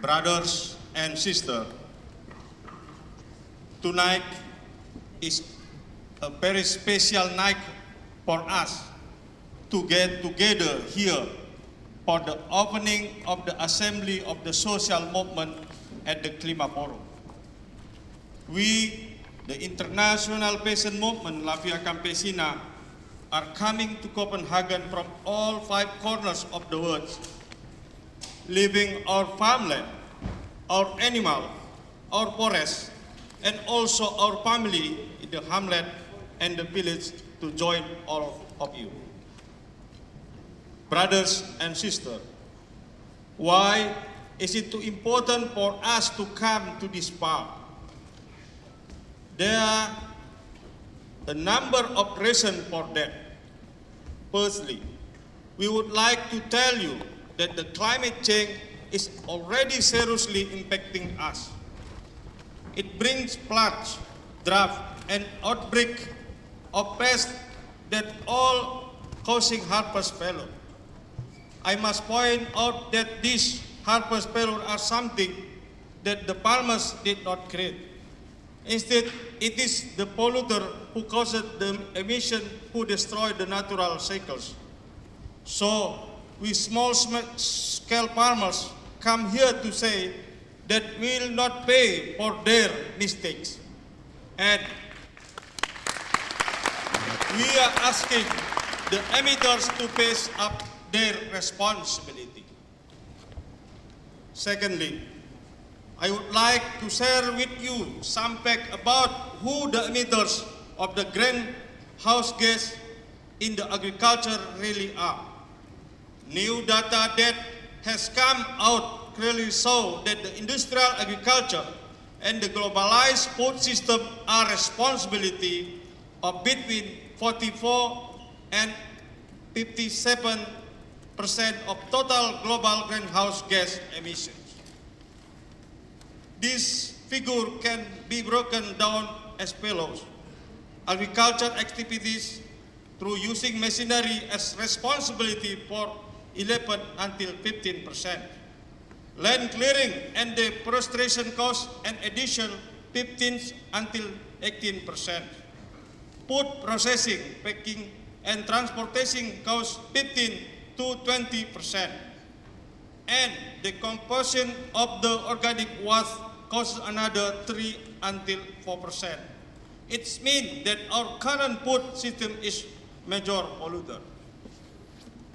brothers and sisters, tonight is a very special night for us to get together here for the opening of the Assembly of the Social Movement at the Klima Forum. We, the International Peasant Movement La Via Campesina, are coming to Copenhagen from all five corners of the world, leaving our farmland, our animal, our forest, and also our family in the hamlet and the village to join all of you. Brothers and sisters, why is it too important for us to come to this park? There are a number of reasons for that. Firstly, we would like to tell you that the climate change is already seriously impacting us. It brings floods, drought, and outbreak of pests that all causing harvest failure. I must point out that these harvest failure are something that the farmers did not create. Instead, it is the polluter who caused the emission who destroy the natural cycles. So, we small scale farmers come here to say that we will not pay for their mistakes. And we are asking the emitters to face up their responsibility. Secondly, I would like to share with you some fact about who the emitters of the greenhouse gas in the agriculture really are. New data that has come out clearly show that the industrial agriculture and the globalized food system are responsibility of between 44 and 57 percent of total global greenhouse gas emissions. This figure can be broken down as follows. Agriculture activities through using machinery as responsibility for 11 until 15 percent. Land clearing and deforestation cost an additional 15 until 18 percent. Food processing, packing, and transportation cost 15 to 20 percent. And the composition of the organic waste costs another 3 until 4 percent. It means that our current food system is major polluter.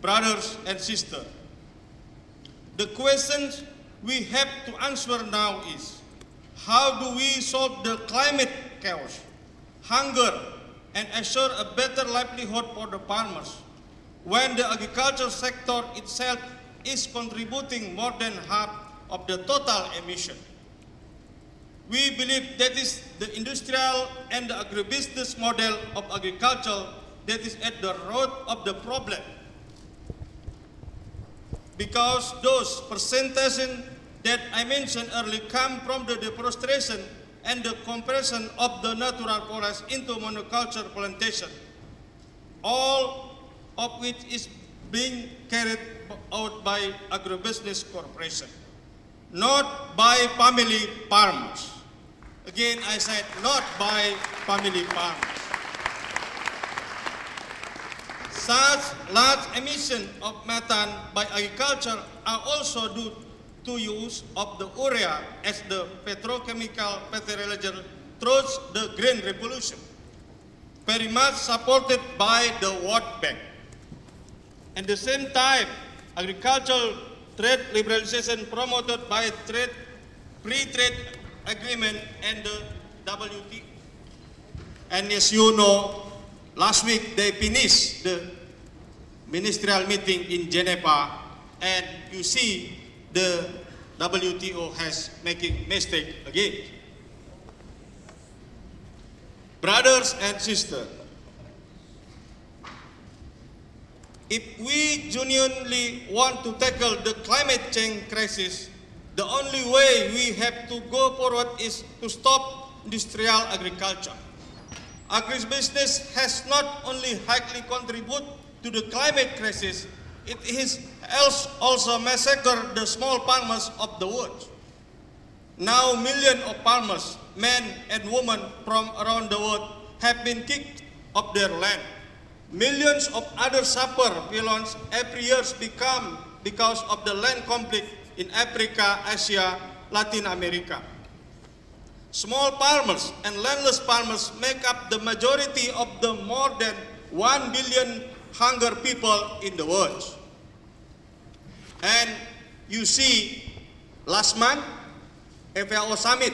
Brothers and sisters, the questions we have to answer now is, how do we solve the climate chaos, hunger, and assure a better livelihood for the farmers when the agriculture sector itself is contributing more than half of the total emission? We believe that is the industrial and the agribusiness model of agriculture that is at the root of the problem. Because those percentages that I mentioned earlier come from the deforestation and the compression of the natural forest into monoculture plantation, all of which is being carried out by agribusiness corporation, not by family farms. Again, I said not by family farmers. Such large emission of methane by agriculture are also due to use of the urea as the petrochemical fertilizer through the green revolution, very much supported by the World Bank. At the same time, agricultural trade liberalization promoted by trade, free trade agreement and the WTO. And as you know, last week they finished the ministerial meeting in Geneva and you see the WTO has making mistake again. Brothers and sisters, if we genuinely want to tackle the climate change crisis, the only way we have to go forward is to stop industrial agriculture. Agribusiness has not only highly contributed to the climate crisis, it is else also massacred the small farmers of the world. Now millions of farmers, men and women from around the world have been kicked off their land. Millions of other suffer violence every year become because of the land conflict in Africa, Asia, Latin America. Small farmers and landless farmers make up the majority of the more than 1 billion hunger people in the world. And you see, last month, FAO summit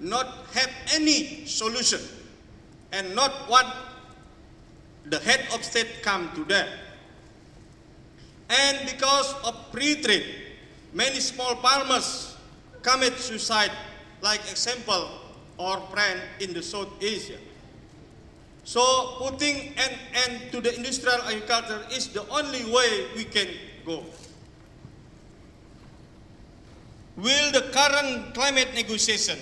not have any solution and not one the head of state come to that. And because of free trade, many small farmers commit suicide, like example, our friend in the South Asia. So putting an end to the industrial agriculture is the only way we can go. Will the current climate negotiation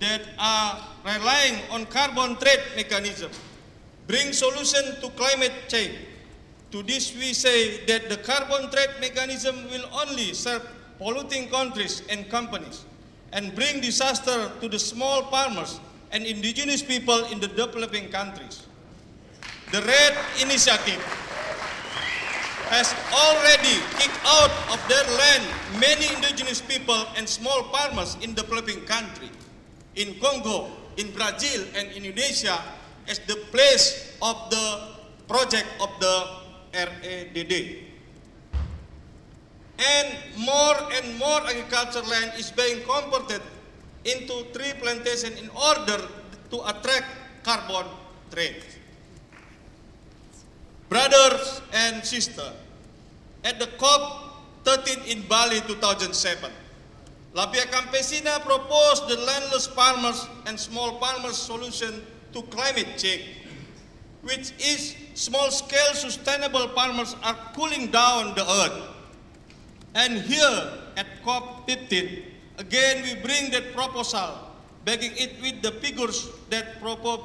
that are relying on carbon trade mechanism bring solution to climate change? To this we say that the carbon trade mechanism will only serve polluting countries and companies and bring disaster to the small farmers and indigenous people in the developing countries. The REDD initiative has already kicked out of their land many indigenous people and small farmers in developing countries. In Congo, in Brazil, and Indonesia as the place of the project of the REDD. And more and more agricultural land is being converted into tree plantation in order to attract carbon trade. Brothers and sisters, at the COP13 in Bali 2007, La Via Campesina proposed the landless farmers and small farmers solution to climate change, which is small-scale sustainable farmers are cooling down the earth. And here at COP15, again we bring that proposal, backing it with the figures that propose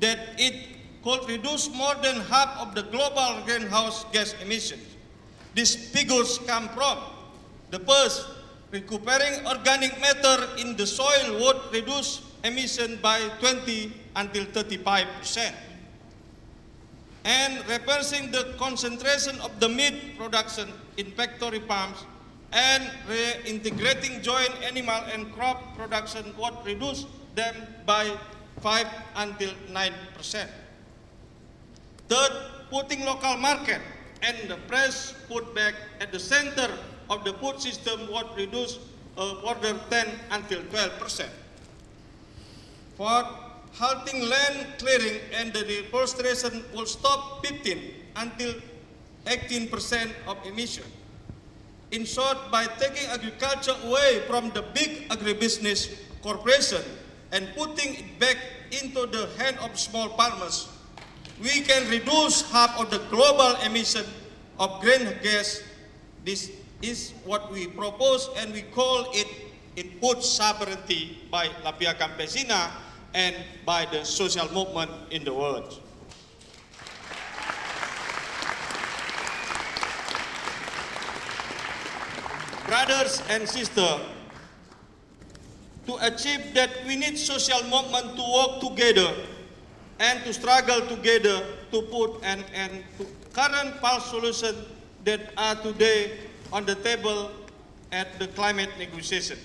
that it could reduce more than half of the global greenhouse gas emissions. These figures come from the first, recuperating organic matter in the soil would reduce emission by 20 until 35 percent. And reversing the concentration of the meat production in factory farms and reintegrating joint animal and crop production would reduce them by 5 until 9 percent. Third, putting local market and the fresh food back at the center of the food system would reduce uh, further 10 until 12 percent. Fourth, halting land clearing and the deforestation will stop 15 until 18 percent of emission. In short, by taking agriculture away from the big agribusiness corporation and putting it back into the hand of small farmers, we can reduce half of the global emission of greenhouse gas. This is what we propose and we call it input sovereignty by La Via Campesina and by the social movement in the world. Brothers and sisters, to achieve that we need social movement to work together and to struggle together to put an end to current false solutions that are today on the table at the climate negotiation.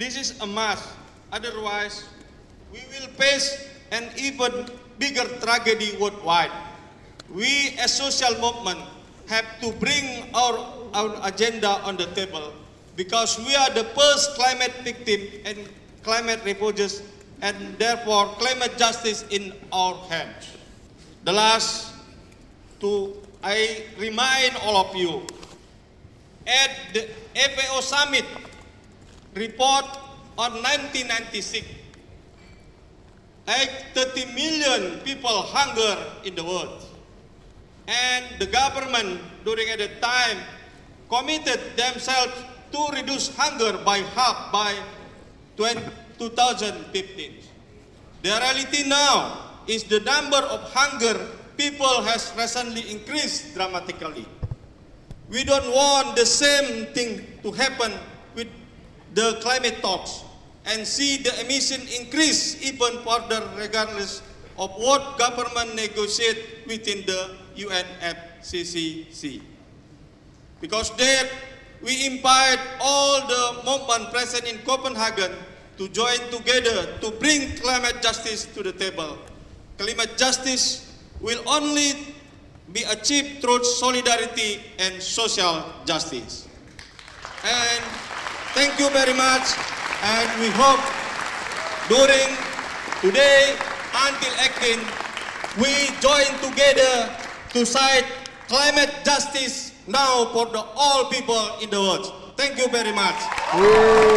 This is a must, otherwise we will face an even bigger tragedy worldwide. We as social movement have to bring our, our agenda on the table because we are the first climate victim and climate refugees and therefore climate justice in our hands. The last, to I remind all of you, at the FAO summit report on 1996, like 30 million people hunger in the world. And the government during at the time committed themselves to reduce hunger by half by 2015. The reality now is the number of hunger people has recently increased dramatically. We don't want the same thing to happen with the climate talks and see the emission increase even further regardless of what government negotiate within the UNFCCC. Because there we invite all the movement present in Copenhagen to join together to bring climate justice to the table. Climate justice will only be achieved through solidarity and social justice. And thank you very much. And we hope during today until 18, we join together to fight climate justice now for the all people in the world. Thank you very much. Ooh.